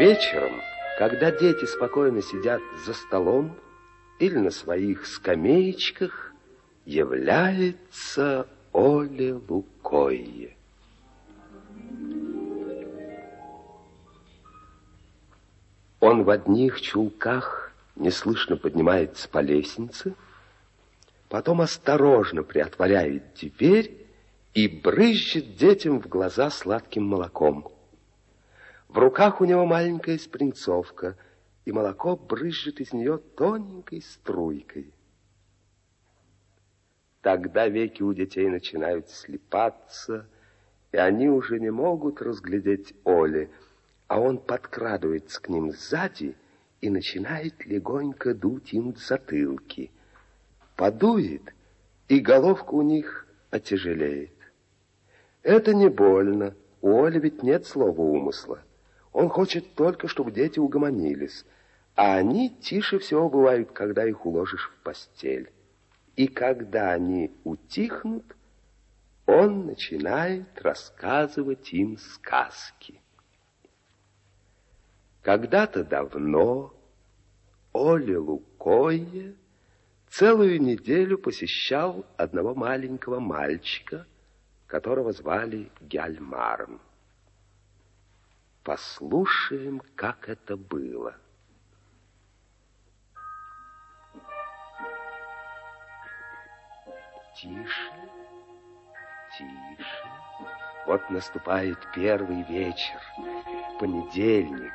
Вечером, когда дети спокойно сидят за столом или на своих скамеечках, является Оле Лукойе. Он в одних чулках неслышно поднимается по лестнице, потом осторожно приотворяет дверь и брызжет детям в глаза сладким молоком. В руках у него маленькая спринцовка, и молоко брызжет из нее тоненькой струйкой. Тогда веки у детей начинают слепаться, и они уже не могут разглядеть Оли, а он подкрадывается к ним сзади и начинает легонько дуть им затылки. Подует, и головка у них отяжелеет. Это не больно, у Оли ведь нет слова умысла. Он хочет только, чтобы дети угомонились, а они тише всего бывают, когда их уложишь в постель. И когда они утихнут, он начинает рассказывать им сказки. Когда-то давно Оля Лукойе целую неделю посещал одного маленького мальчика, которого звали Гяльмаром. Послушаем, как это было. Тише, тише. Вот наступает первый вечер, понедельник.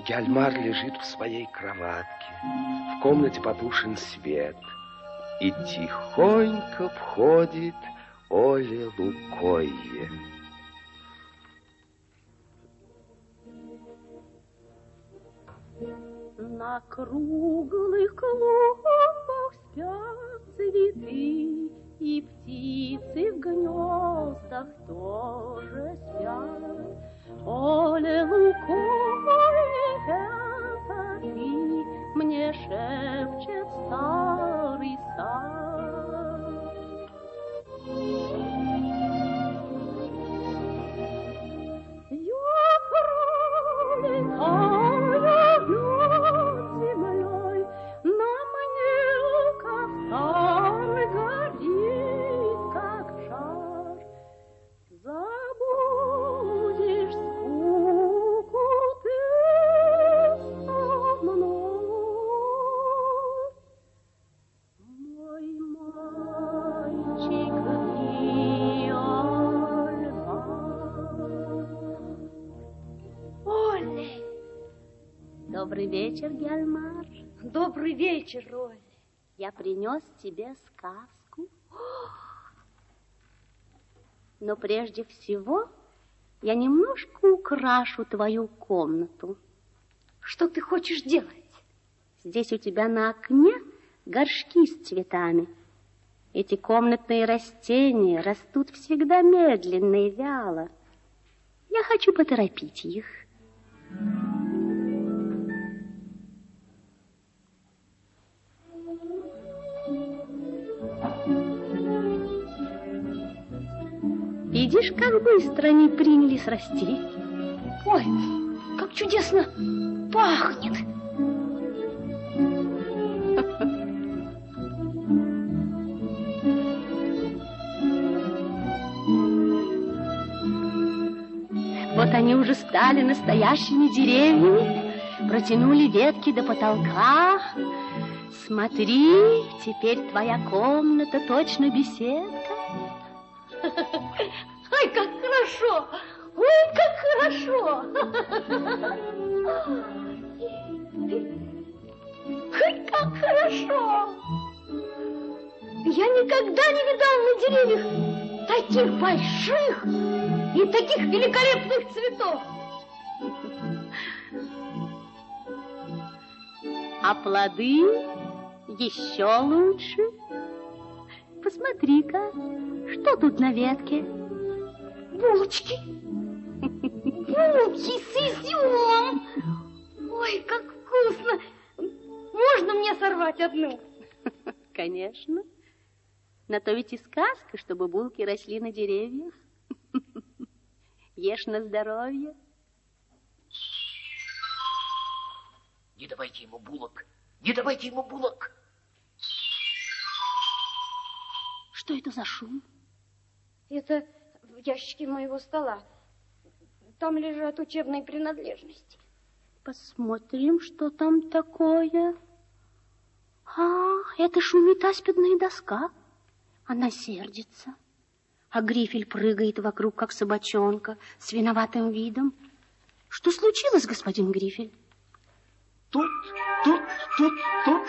Гяльмар лежит в своей кроватке. В комнате потушен свет. И тихонько входит Оля Лукойе. На круглых клумбах спят цветы, И птицы в гнездах тоже спят. Добрый вечер, Роли. Я принес тебе сказку. Но прежде всего я немножко украшу твою комнату. Что ты хочешь делать? Здесь у тебя на окне горшки с цветами. Эти комнатные растения растут всегда медленно и вяло. Я хочу поторопить их. Видишь, как быстро они принялись расти? Ой, как чудесно пахнет! Вот они уже стали настоящими деревьями, протянули ветки до потолка. Смотри, теперь твоя комната точно беседка. Никогда не видал на деревьях таких больших и таких великолепных цветов. А плоды еще лучше. Посмотри-ка, что тут на ветке? Булочки. Булки с изюмом. Ой, как вкусно. Можно мне сорвать одну? Конечно. На то ведь и сказка, чтобы булки росли на деревьях. Ешь на здоровье. Не давайте ему булок. Не давайте ему булок. Что это за шум? Это в ящике моего стола. Там лежат учебные принадлежности. Посмотрим, что там такое. А, это шумит аспидная доска. Она сердится. А Грифель прыгает вокруг, как собачонка, с виноватым видом. Что случилось, господин Грифель? Тут, тут, тут, тут.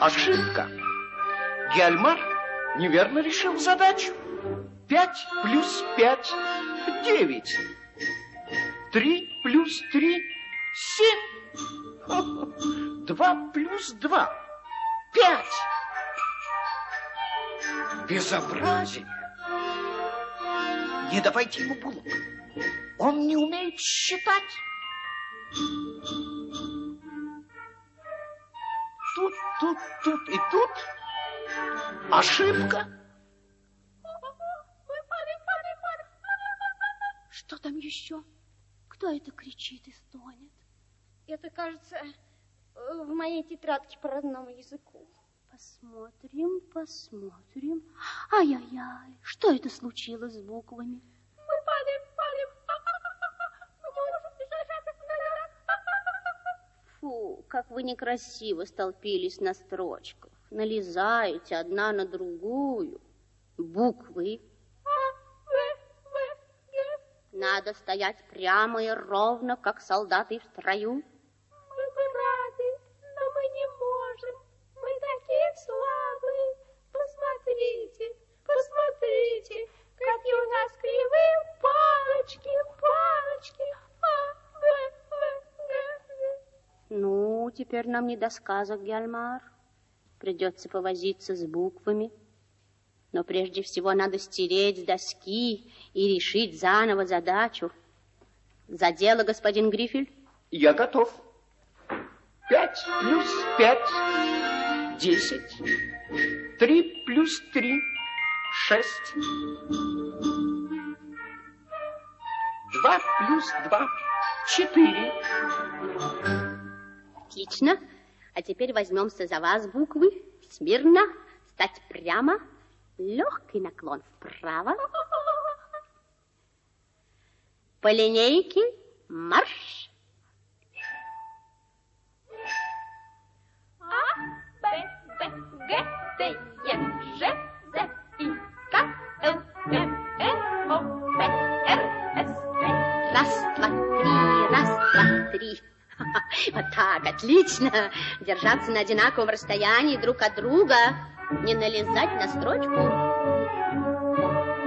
Ошибка. Гельмар неверно решил задачу. Пять плюс пять — девять. Три плюс три — семь. Два плюс два — пять. Безобразие. Не давайте ему булок. Он не умеет считать. Тут, тут, тут и тут ошибка. Что там еще? Кто это кричит и стонет? Это, кажется, в моей тетрадке по родному языку. Посмотрим, посмотрим. Ай-яй-яй, что это случилось с буквами? Мы падаем, падаем. Фу, как вы некрасиво столпились на строчках. Налезаете одна на другую. Буквы. Надо стоять прямо и ровно, как солдаты в строю. Теперь нам не до сказок, Гельмар. Придется повозиться с буквами. Но прежде всего надо стереть доски и решить заново задачу. За дело, господин Грифель? Я готов. Пять плюс пять — десять. Три плюс три — шесть. Два плюс два — четыре. Отлично. А теперь возьмемся за вас буквы. Смирно, стать прямо, легкий наклон вправо. По линейке марш. А, Б, Б, Г, Д, Е, Ж, З, И, К, Л, М, Н, О, П, Р, С, Т. Раз, два, три, раз, два, три. Вот так, отлично. Держаться на одинаковом расстоянии друг от друга. Не налезать на строчку.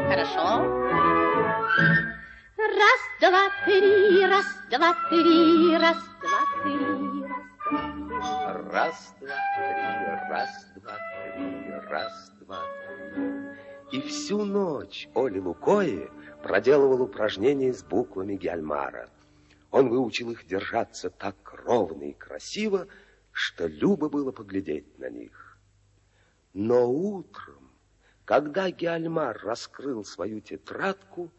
Хорошо. Раз, два, три, раз, два, три, раз, два, три, раз, два, три. Раз, два, три, раз, два, три. И всю ночь Оли Лукои проделывал упражнения с буквами Гельмара. Он выучил их держаться так ровно и красиво, что любо было поглядеть на них. Но утром, когда Геальмар раскрыл свою тетрадку,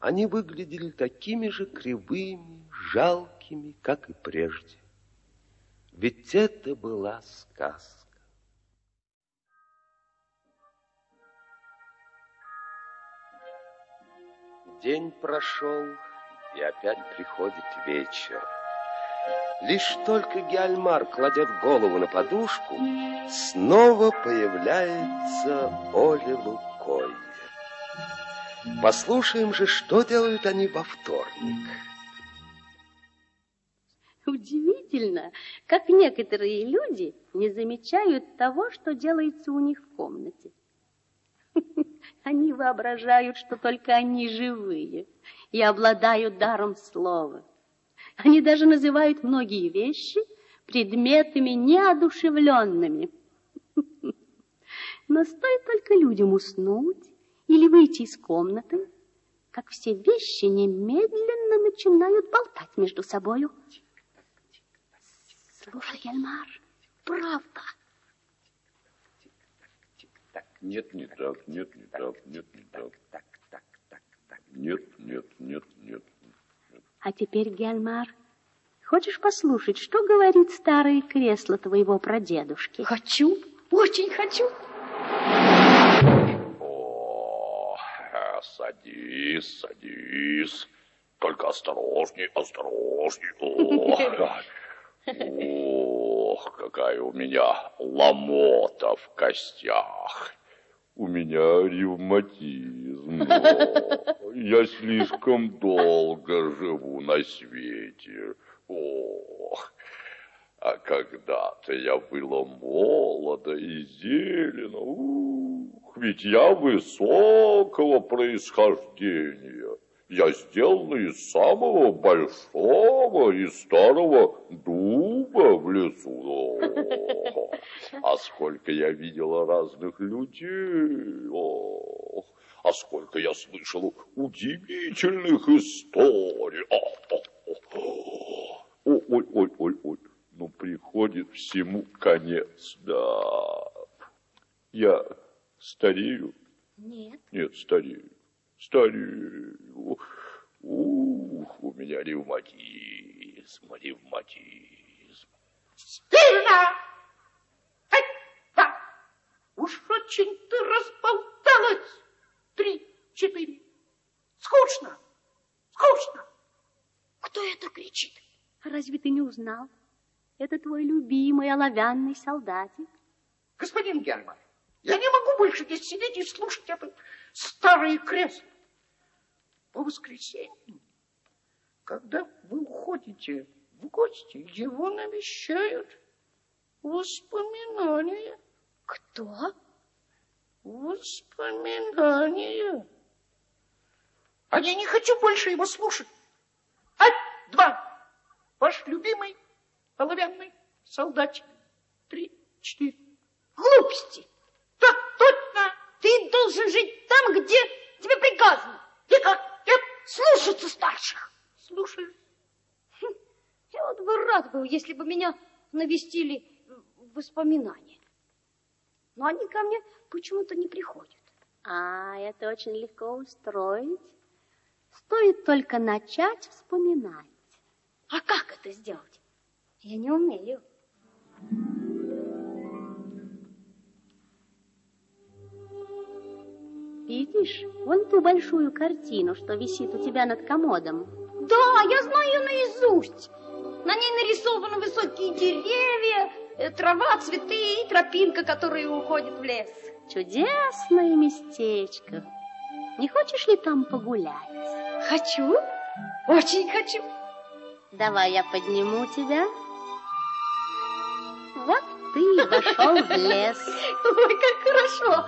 они выглядели такими же кривыми, жалкими, как и прежде. Ведь это была сказка. День прошел, и опять приходит вечер. Лишь только Геальмар кладет голову на подушку, снова появляется Оля Лукойя. Послушаем же, что делают они во вторник. Удивительно, как некоторые люди не замечают того, что делается у них в комнате. Они воображают, что только они живые и обладают даром слова. Они даже называют многие вещи предметами неодушевленными. Но стоит только людям уснуть или выйти из комнаты, как все вещи немедленно начинают болтать между собою. Слушай, Эльмар, правда. Нет, не так, нет, не так, нет, не так. Нет, нет, нет, нет. А теперь, Гельмар, Хочешь послушать, что говорит старое кресло твоего прадедушки? Хочу, очень хочу. О, э, садись, садись. Только осторожней, осторожней. О, Ох, какая у меня ломота в костях. У меня ревматизм. Я слишком долго живу на свете. Ох, а когда-то я была молода и зелена. Ух, ведь я высокого происхождения. Я сделана из самого большого и старого дуба в лесу. О, а сколько я видела разных людей. Ох, а сколько я слышала удивительных историй. О, о, о. Ой, ой, ой, ой, ой. Ну, приходит всему конец, да. Я старею? Нет. Нет, старею. Старею. Ух, у меня ревматизм, ревматизм. Сильно! Это! Уж очень ты разболталась. Три, четыре. Скучно, скучно. Кто это кричит? Разве ты не узнал? Это твой любимый оловянный солдатик. Господин Герман, я не могу больше здесь сидеть и слушать это старое кресло. По воскресеньям, когда вы уходите в гости, его навещают воспоминания. Кто? Воспоминания. А я не хочу больше его слушать. Ать, два. Ваш любимый оловянный солдатик. Три, четыре. Глупости. Так точно. Ты должен жить там, где тебе приказано. И как? Нет, Слушаться старших. слушаю. Я вот бы рад был, если бы меня навестили в воспоминания. Но они ко мне почему-то не приходят. А, это очень легко устроить. Стоит только начать вспоминать. А как это сделать? Я не умею. Видишь, вон ту большую картину, что висит у тебя над комодом. Да, я знаю ее наизусть. На ней нарисованы высокие деревья, трава, цветы и тропинка, которая уходит в лес. Чудесное местечко. Не хочешь ли там погулять? Хочу, очень хочу. Давай я подниму тебя. Вот ты и вошел в лес. Ой, как хорошо.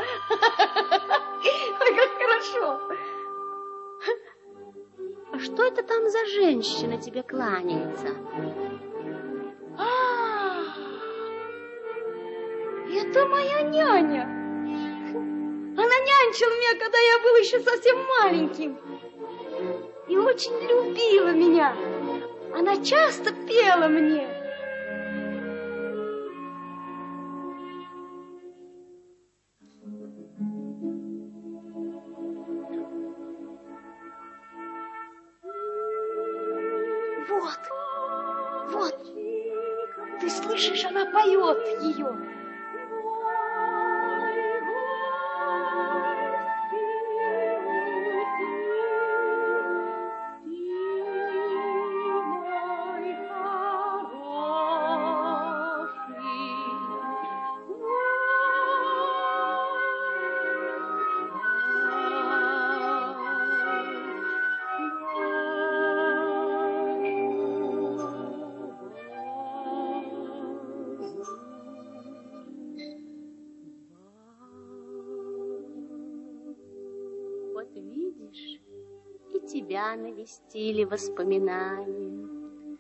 Ой, как хорошо. А что это там за женщина тебе кланяется? Это моя няня. Она нянчила меня, когда я был еще совсем маленьким. И очень любила меня. Она часто пела мне. Вот, вот, ты слышишь, она поет ее. Навестили воспоминания.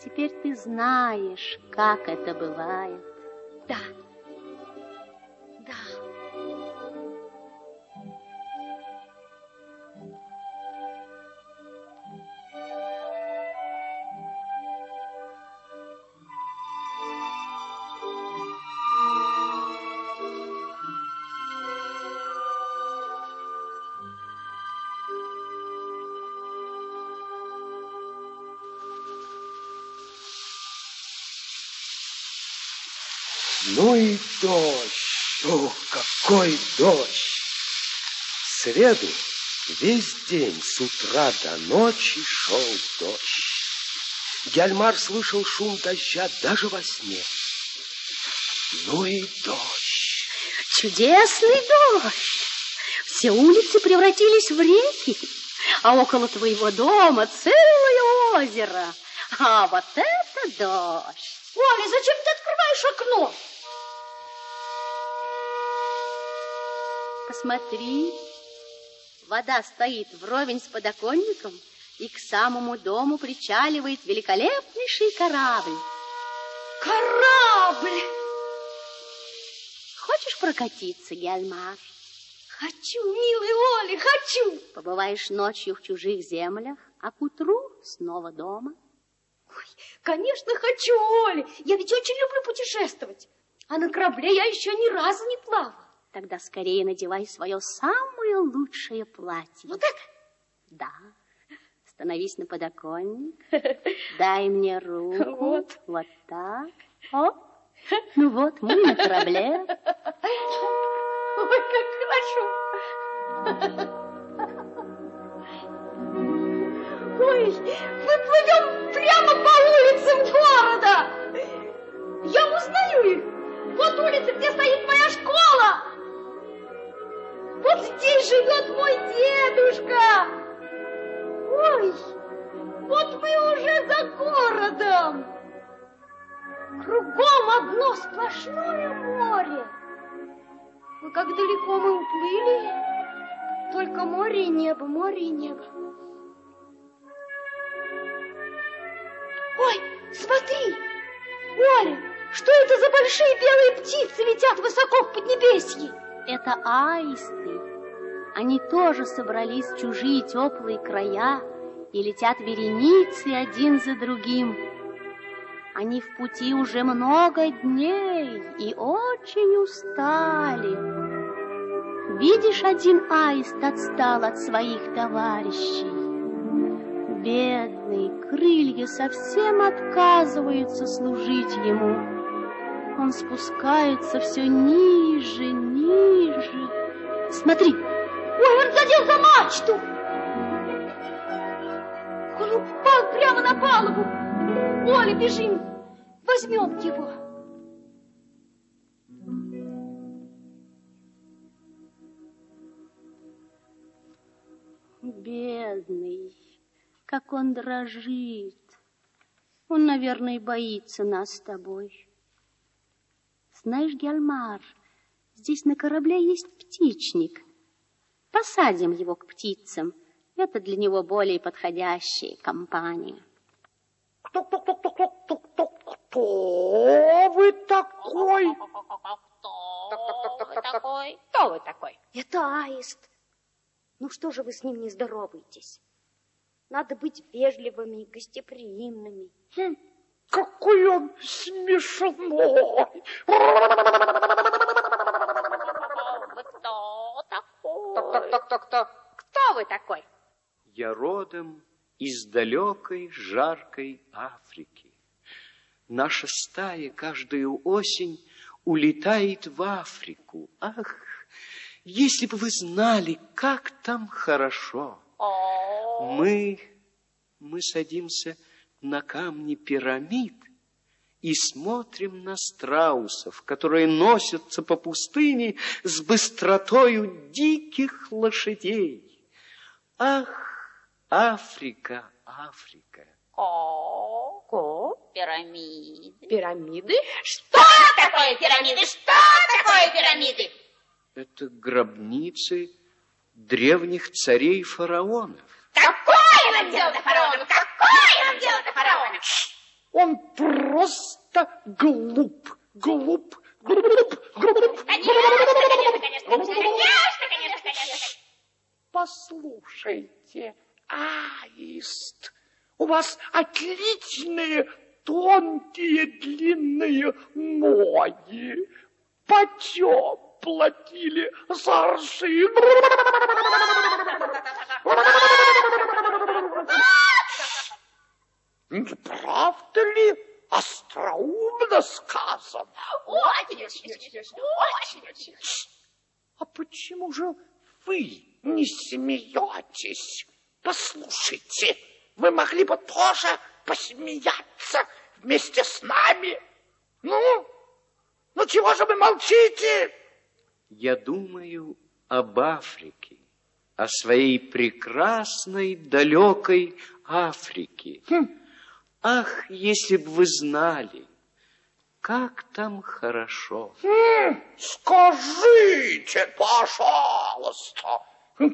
Теперь ты знаешь, как это бывает. Ну и дождь. О, какой дождь! В среду весь день с утра до ночи шел дождь. Гяльмар слышал шум дождя даже во сне. Ну и дождь. Чудесный дождь. Все улицы превратились в реки, а около твоего дома целое озеро. А вот это дождь. Оля, зачем ты открываешь окно? Посмотри, вода стоит вровень с подоконником, и к самому дому причаливает великолепнейший корабль. Корабль! Хочешь прокатиться, Гяльмар? Хочу, милый Оля, хочу! Побываешь ночью в чужих землях, а к утру снова дома. Ой, конечно, хочу, Оля. Я ведь очень люблю путешествовать. А на корабле я еще ни разу не плавала. Тогда скорее надевай свое самое лучшее платье. Вот это? Да. Становись на подоконник. Дай мне руку. Вот. Вот так. О, ну вот мы на корабле. Ой, как хорошо. Ой, мы плывем прямо по улицам города. Я узнаю их. Вот улица, где стоит моя школа. Вот здесь живет мой дедушка. Ой, вот мы уже за городом. Кругом одно сплошное море. Но как далеко мы уплыли, только море и небо, море и небо. Ой, смотри, Оля, что это за большие белые птицы летят высоко в Поднебесье? Это аисты. Они тоже собрались в чужие теплые края и летят вереницей один за другим. Они в пути уже много дней и очень устали. Видишь, один аист отстал от своих товарищей. Бедный, крылья совсем отказываются служить ему. Он спускается все ниже, ниже. Смотри, Ой, он задел за мачту! Он упал прямо на палубу. Оля, бежим, возьмем его. бедный, как он дрожит. Он, наверное, боится нас с тобой. Знаешь, Гельмар, здесь на корабле есть птичник. Посадим его к птицам. Это для него более подходящая компания. Кто, кто, кто, кто, кто, кто, кто, кто вы такой? Кто вы такой? Кто вы такой? Это аист. Ну что же вы с ним не здороваетесь? Надо быть вежливыми и гостеприимными. Хм, Какой он смешной! Кто такой? Так-так-так-так-так. Кто вы такой? Я родом из далекой жаркой Африки. Наша стая каждую осень улетает в Африку. Ах, если бы вы знали, как там хорошо. Мы, мы садимся на камни пирамид и смотрим на страусов, которые носятся по пустыне с быстротою диких лошадей. Ах, Африка, Африка! о, о, пирамиды. Пирамиды? Что такое пирамиды? Что такое пирамиды? Это гробницы древних царей фараонов. Какое нам дело до фараонов? Какое нам дело до фараонов? Он просто глуп, глуп, глуп, глуп. Конечно, конечно, конечно, конечно, конечно, конечно, конечно. Послушайте, аист, у вас отличные тонкие длинные ноги. Почем платили за аршин? Не правда ли остроумно сказано? Очень, очень, очень. А почему же вы не смеетесь? Послушайте, вы могли бы тоже посмеяться вместе с нами. Ну, ну чего же вы молчите? Я думаю об Африке, о своей прекрасной далекой Африке. Хм Ах, если бы вы знали, как там хорошо. Хм, скажите, пожалуйста,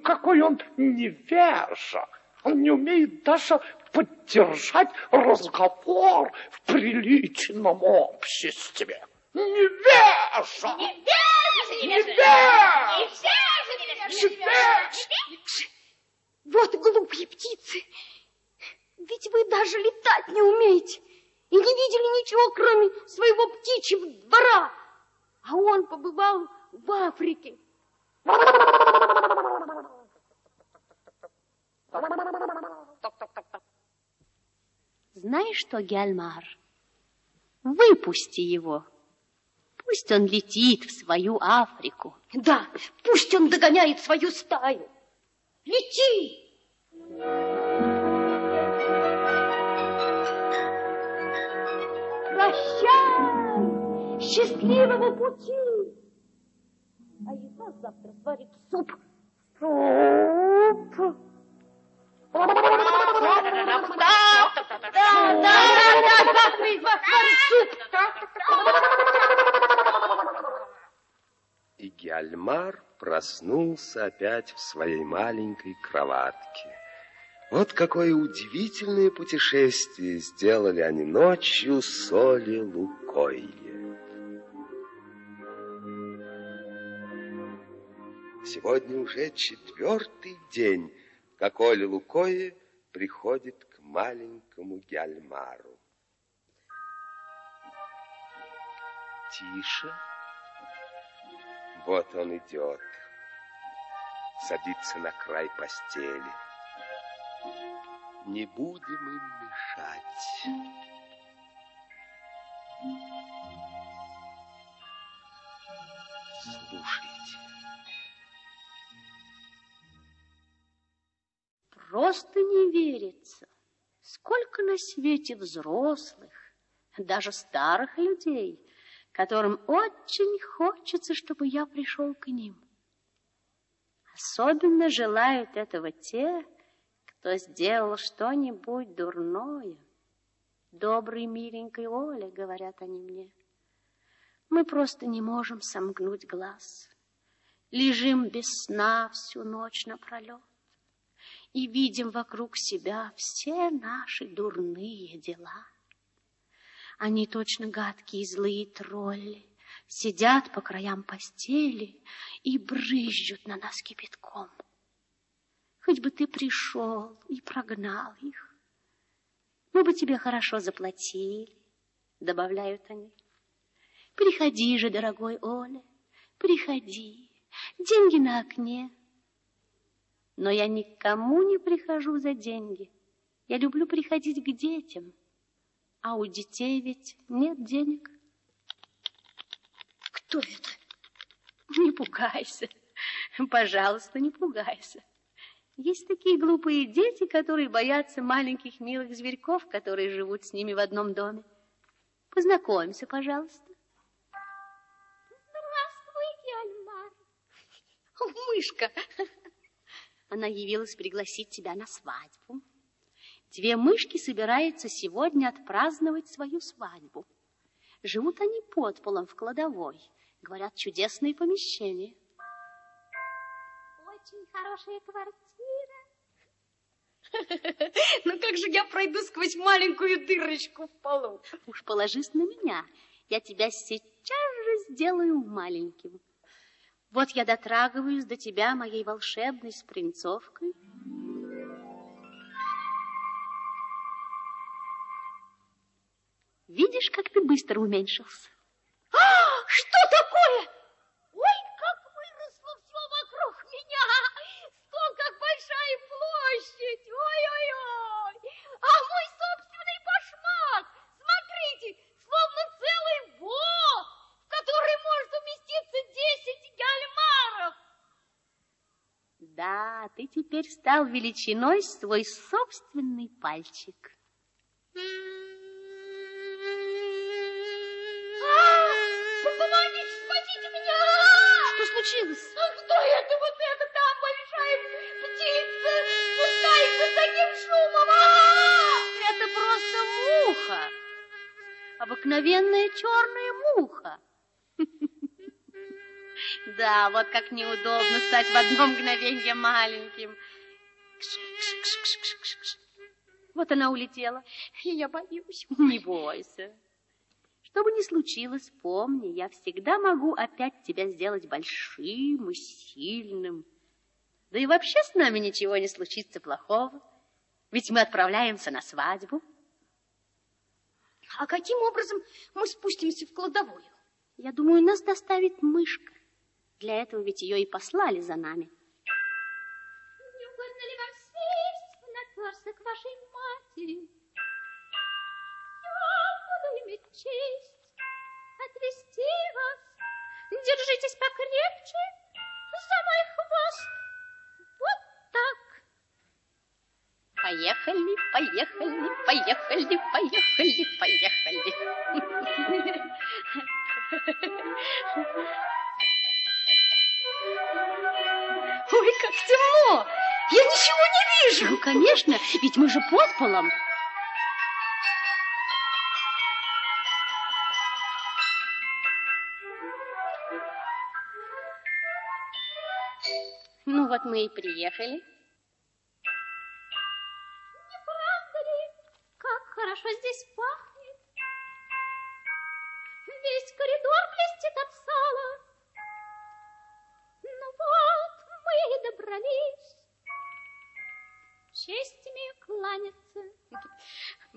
какой он невежа. Он не умеет даже поддержать разговор в приличном обществе. Невежа, Невежа! невежа, невежа, невежа. Вот глупые птицы. Ведь вы даже летать не умеете и не видели ничего, кроме своего птичьего двора. А он побывал в Африке. Знаешь что, Гяльмар? Выпусти его. Пусть он летит в свою Африку. Да, пусть он догоняет свою стаю. Лети! Прощай! Счастливого пути! А Ива завтра сварит суп. Суп! Да, да, да, завтра Ива сварит суп. И Гяльмар проснулся опять в своей маленькой кроватке. Вот какое удивительное путешествие сделали они ночью с Оли Лукойе. Сегодня уже четвертый день, как Оля Лукойе приходит к маленькому Гяльмару. Тише. Вот он идет. Садится на край постели. Не будем им мешать. Слушайте. Просто не верится. Сколько на свете взрослых, даже старых людей, которым очень хочется, чтобы я пришел к ним. Особенно желают этого те, кто сделал что-нибудь дурное. Добрый, миленький Оля, говорят они мне. Мы просто не можем сомкнуть глаз. Лежим без сна всю ночь напролет и видим вокруг себя все наши дурные дела. Они точно гадкие злые тролли, сидят по краям постели и брызжут на нас кипятком. Хоть бы ты пришел и прогнал их. Мы бы тебе хорошо заплатили, добавляют они. Приходи же, дорогой Оля, приходи. Деньги на окне. Но я никому не прихожу за деньги. Я люблю приходить к детям. А у детей ведь нет денег. Кто это? Не пугайся. Пожалуйста, не пугайся. Есть такие глупые дети, которые боятся маленьких милых зверьков, которые живут с ними в одном доме. Познакомься, пожалуйста. Здравствуйте, Альмар. Мышка. Она явилась пригласить тебя на свадьбу. Две мышки собираются сегодня отпраздновать свою свадьбу. Живут они под полом в кладовой. Говорят, чудесные помещения. Очень хорошая квартира. Ну как же я пройду сквозь маленькую дырочку в полу? Уж положись на меня. Я тебя сейчас же сделаю маленьким. Вот я дотрагиваюсь до тебя моей волшебной спринцовкой. Видишь, как ты быстро уменьшился? А, что такое? Ой, как выросло все вокруг меня. Что, как большая площадь. Ой-ой-ой. А мой собственный башмак. Смотрите, словно целый бог, в который может уместиться 10 гальмаров. Да, ты теперь стал величиной свой собственный пальчик. Помогите, спасите меня! Что случилось? Кто это? Вот это там большая птица спускается с таким шумом! А! Это просто муха. Обыкновенная черная муха. Да, вот как неудобно стать в одно мгновенье маленьким. Вот она улетела. Я боюсь. Не бойся. Что бы ни случилось, помни, я всегда могу опять тебя сделать большим и сильным. Да и вообще с нами ничего не случится плохого. Ведь мы отправляемся на свадьбу. А каким образом мы спустимся в кладовую? Я думаю, нас доставит мышка. Для этого ведь ее и послали за нами. Не угодно ли вам сесть на персток вашей матери? Я буду иметь честь отвести вас. Держитесь покрепче за мой хвост. Вот так. Поехали, поехали, поехали, поехали, поехали. Как темно! Я ничего не вижу. Ну, конечно, ведь мы же под полом. Ну вот мы и приехали. Не правда ли, как хорошо здесь пахнет?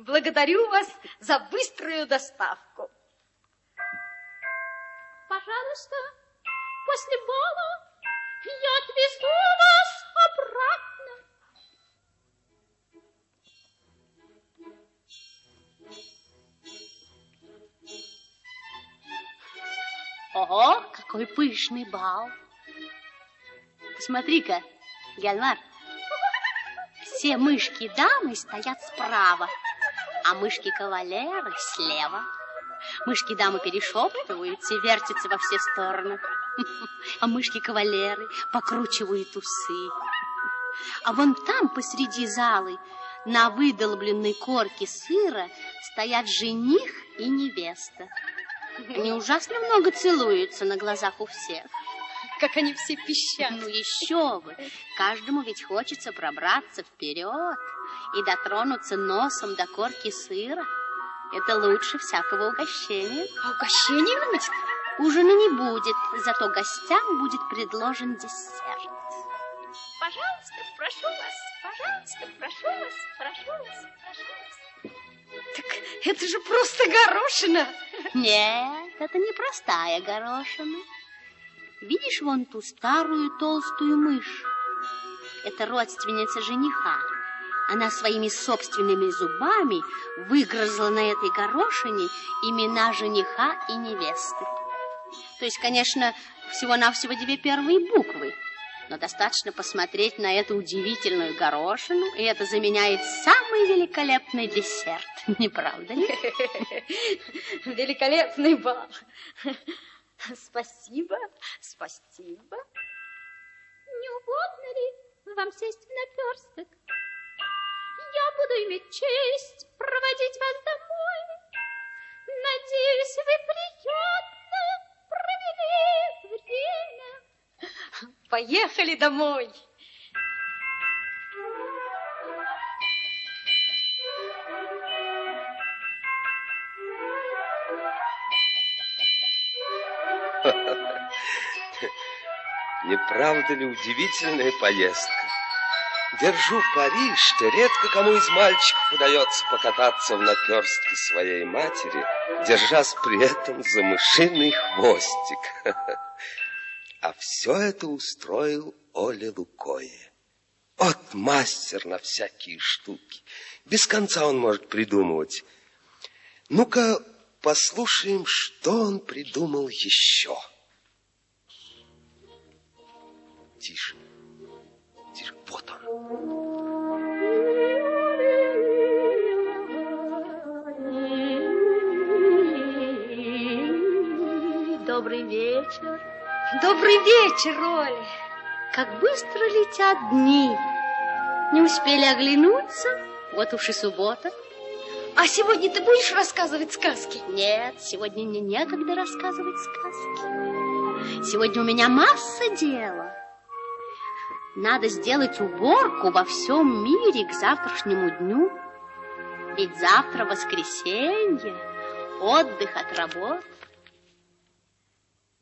Благодарю вас за быструю доставку. Пожалуйста, после бала я отвезу вас обратно. Ого, какой пышный бал. Посмотри-ка, Гельмар, все мышки-дамы стоят справа, а мышки-кавалеры слева. Мышки-дамы перешептываются и вертятся во все стороны, а мышки-кавалеры покручивают усы. А вон там, посреди залы, на выдолбленной корке сыра стоят жених и невеста. Они ужасно много целуются на глазах у всех. Как они все пищат. Ну еще бы! Каждому ведь хочется пробраться вперед и дотронуться носом до корки сыра. Это лучше всякого угощения. А угощение будет? Ужина не будет, зато гостям будет предложен десерт. Пожалуйста, прошу вас, пожалуйста, прошу вас, прошу вас, прошу вас. Так это же просто горошина. Нет, это не простая горошина. Видишь вон ту старую толстую мышь? Это родственница жениха. Она своими собственными зубами выгрызла на этой горошине имена жениха и невесты. То есть, конечно, всего-навсего две первые буквы. Но достаточно посмотреть на эту удивительную горошину, и это заменяет самый великолепный десерт. Не правда ли? Великолепный бал. Спасибо, спасибо. Не угодно ли вам сесть в наперсток? Я буду иметь честь проводить вас домой. Надеюсь, вы приятно провели время. Поехали домой. Не правда ли удивительная поездка? Держу пари, что редко кому из мальчиков удается покататься в наперстке своей матери, держась при этом за мышиный хвостик. А все это устроил Оля Лукое. Вот мастер на всякие штуки. Без конца он может придумывать. Ну-ка, послушаем, что он придумал еще. Тише. Вот он. Добрый вечер. Добрый вечер, Оля. Как быстро летят дни. Не успели оглянуться, вот уж и суббота. А сегодня ты будешь рассказывать сказки? Нет, сегодня мне некогда рассказывать сказки. Сегодня у меня масса дела. Надо сделать уборку во всем мире к завтрашнему дню. Ведь завтра воскресенье, отдых от работ.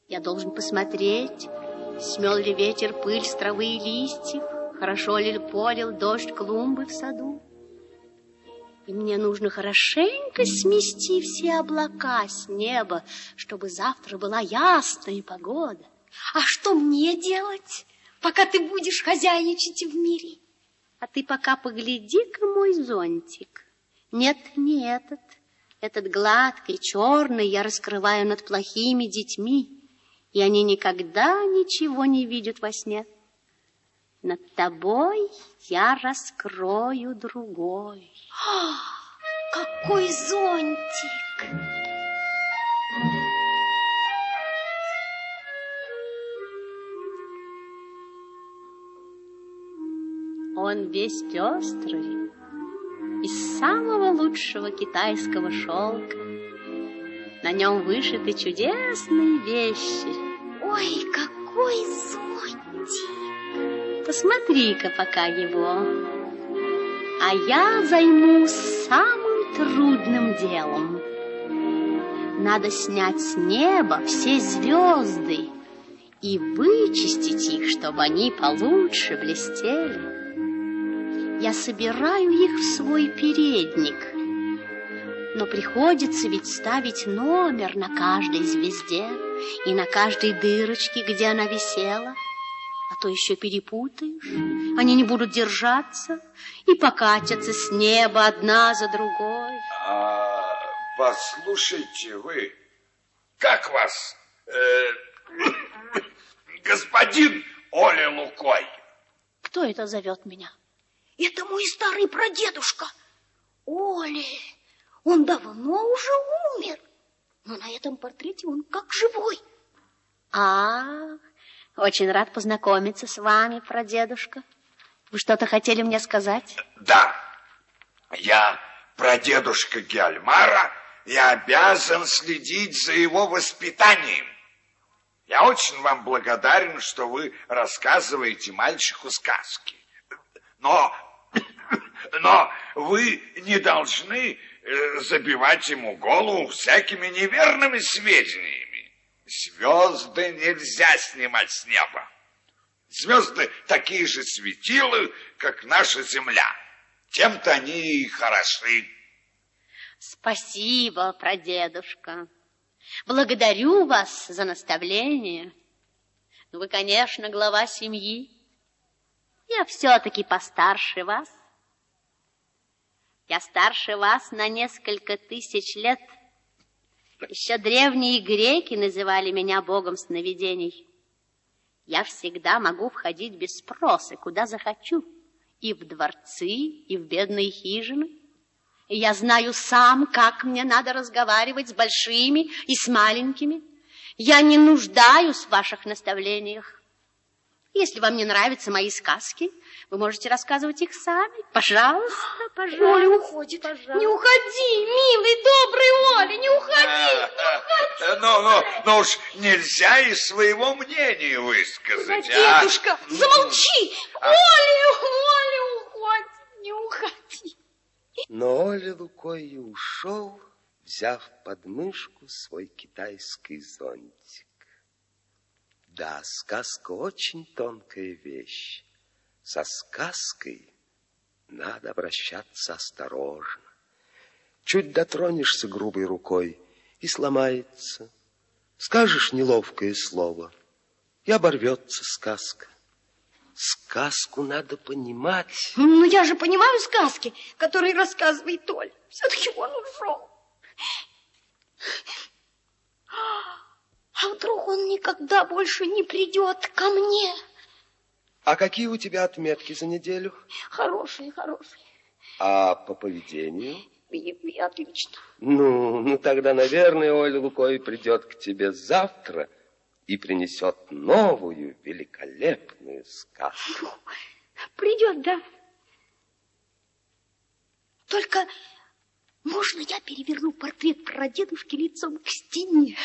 Я должен посмотреть, смел ли ветер пыль с травы и листьев, хорошо ли полил дождь клумбы в саду. И мне нужно хорошенько смести все облака с неба, чтобы завтра была ясная погода. А что мне делать, пока ты будешь хозяйничать в мире? А ты пока погляди-ка мой зонтик. Нет, не этот. Этот гладкий, черный я раскрываю над плохими детьми, и они никогда ничего не видят во сне. Над тобой я раскрою другой. А, какой зонтик! Он весь пестрый, из самого лучшего китайского шелка. На нем вышиты чудесные вещи. Ой, какой зонтик! Посмотри-ка пока его. А я займусь самым трудным делом. Надо снять с неба все звезды и вычистить их, чтобы они получше блестели. Я собираю их в свой передник, но приходится ведь ставить номер на каждой звезде и на каждой дырочке, где она висела а то еще перепутаешь. Они не будут держаться и покатятся с неба одна за другой. А, послушайте вы, как вас, э, господин Оля Лукой? Кто это зовет меня? Это мой старый прадедушка. Оля, он давно уже умер, но на этом портрете он как живой. А, очень рад познакомиться с вами, прадедушка. Вы что-то хотели мне сказать? Да. Я прадедушка Геальмара и обязан следить за его воспитанием. Я очень вам благодарен, что вы рассказываете мальчику сказки. Но, но вы не должны э, забивать ему голову всякими неверными сведениями. Звезды нельзя снимать с неба. Звезды такие же светилы, как наша Земля. Тем-то они и хороши. Спасибо, прадедушка. Благодарю вас за наставление. Вы, конечно, глава семьи. Я все-таки постарше вас. Я старше вас на несколько тысяч лет. Еще древние греки называли меня богом сновидений. Я всегда могу входить без спроса, куда захочу, и в дворцы, и в бедные хижины. И я знаю сам, как мне надо разговаривать с большими и с маленькими. Я не нуждаюсь в ваших наставлениях. Если вам не нравятся мои сказки, вы можете рассказывать их сами. Пожалуйста, пожалуйста. Оля уходит. Пожалуйста. Не уходи, милый, добрый Оля, не уходи, не уходи. Ну, ну, ну уж нельзя и своего мнения высказать, а? Дедушка, замолчи. Оля, Оля, уходи, не уходи. Но Оля Лукой и ушел, взяв под мышку свой китайский зонтик. Да, сказка очень тонкая вещь. Со сказкой надо обращаться осторожно. Чуть дотронешься грубой рукой, и сломается. Скажешь неловкое слово, и оборвется сказка. Сказку надо понимать. Ну, я же понимаю сказки, которые рассказывает Оля. Все-таки он ушел. А вдруг он никогда больше не придет ко мне? А какие у тебя отметки за неделю? Хорошие, хорошие. А по поведению? И, отлично. Ну, ну тогда, наверное, Оля Лукой придет к тебе завтра и принесет новую великолепную сказку. Придет, да. Только можно я переверну портрет прадедушки лицом к стене,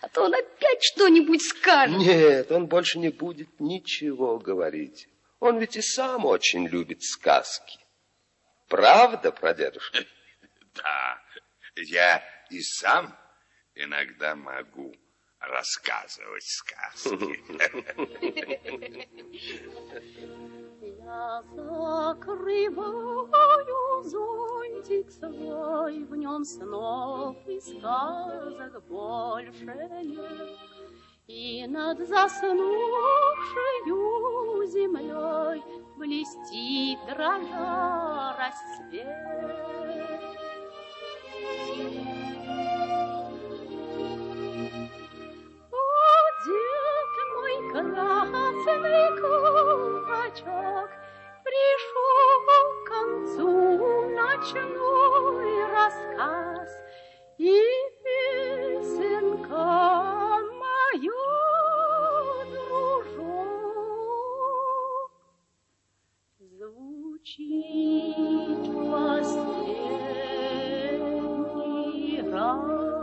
а то он опять что-нибудь скажет. Нет, он больше не будет ничего говорить. Он ведь и сам очень любит сказки. Правда, прадедушка? Да, я и сам иногда могу рассказывать сказки. Я закрываю зонтик свой, в нем снов и сказок больше нет. И над заснувшую землей блестит дрожа рассвет. Красный клубочок пришел к концу ночной рассказ, и песенка мою, дружок, звучит последний раз.